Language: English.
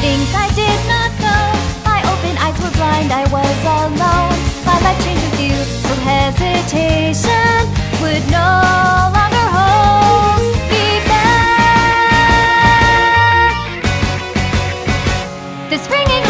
things I did not know. My open eyes were blind, I was alone. My life changed with you. so hesitation would no longer hold me back. The springing.